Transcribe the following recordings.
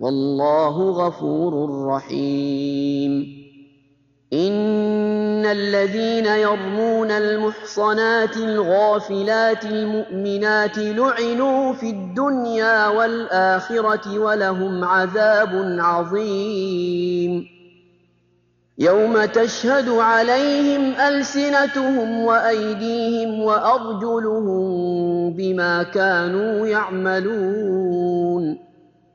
والله غفور رحيم. إن الذين يرمون المحصنات الغافلات المؤمنات لعنوا في الدنيا والآخرة ولهم عذاب عظيم. يوم تشهد عليهم ألسنتهم وأيديهم وأرجلهم بما كانوا يعملون.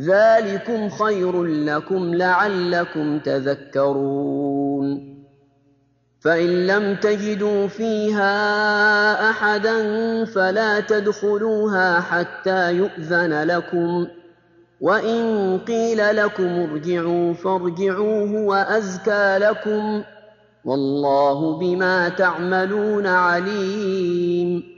ذلكم خير لكم لعلكم تذكرون. فإن لم تجدوا فيها أحدا فلا تدخلوها حتى يؤذن لكم. وإن قيل لكم ارجعوا فارجعوا هو أزكى لكم. والله بما تعملون عليم.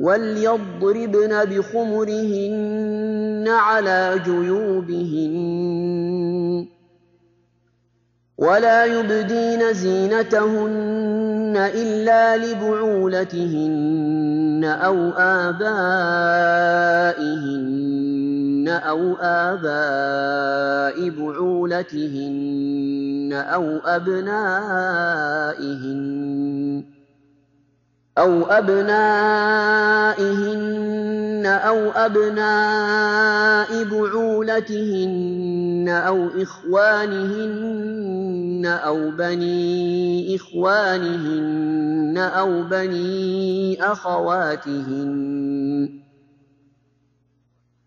وليضربن بخمرهن على جيوبهن ولا يبدين زينتهن إلا لبعولتهن أو آبائهن أو آباء بعولتهن أو أبنائهن أو أبنائهن أو أبناء بعولتهن أو إخوانهن أو بني إخوانهن أو بني أخواتهن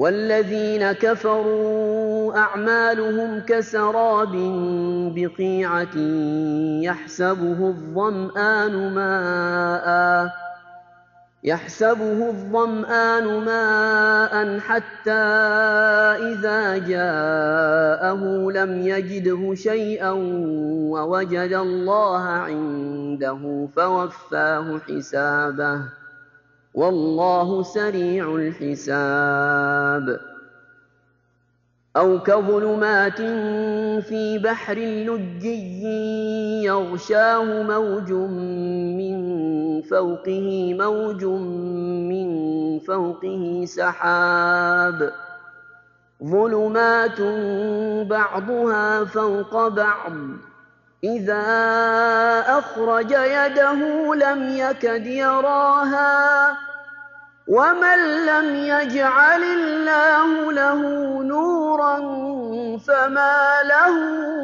والذين كفروا أعمالهم كسراب بقيعة يحسبه الظمآن ماءً حتى إذا جاءه لم يجده شيئا ووجد الله عنده فوفاه حسابه والله سريع الحساب. أو كظلمات في بحر لجي يغشاه موج من فوقه موج من فوقه سحاب. ظلمات بعضها فوق بعض. إذا أخرج يده لم يكد يراها ومن لم يجعل الله له نورا فما له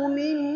من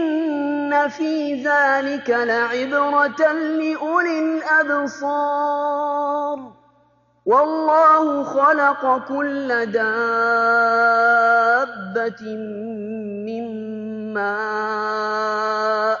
في ذلك لعبرة لأولي الأبصار والله خلق كل دابة من ماء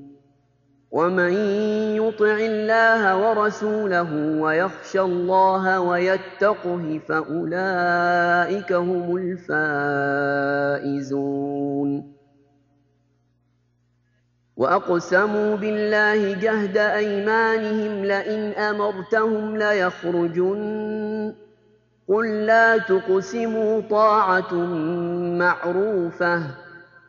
ومن يطع الله ورسوله ويخشى الله ويتقه فأولئك هم الفائزون وأقسموا بالله جهد أيمانهم لئن أمرتهم ليخرجن قل لا تقسموا طاعة معروفة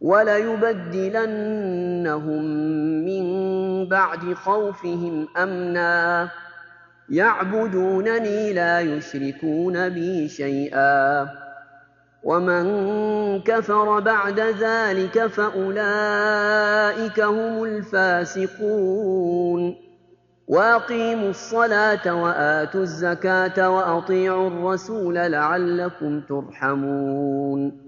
وليبدلنهم من بعد خوفهم أمنا. يعبدونني لا يشركون بي شيئا. ومن كفر بعد ذلك فأولئك هم الفاسقون. وأقيموا الصلاة وآتوا الزكاة وأطيعوا الرسول لعلكم ترحمون.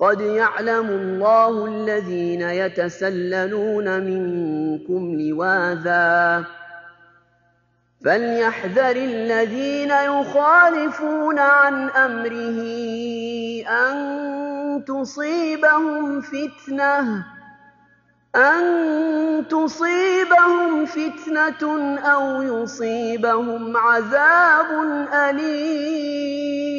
قد يعلم الله الذين يتسللون منكم لواذا. فليحذر الذين يخالفون عن أمره أن تصيبهم فتنة أن تصيبهم فتنة أو يصيبهم عذاب أليم.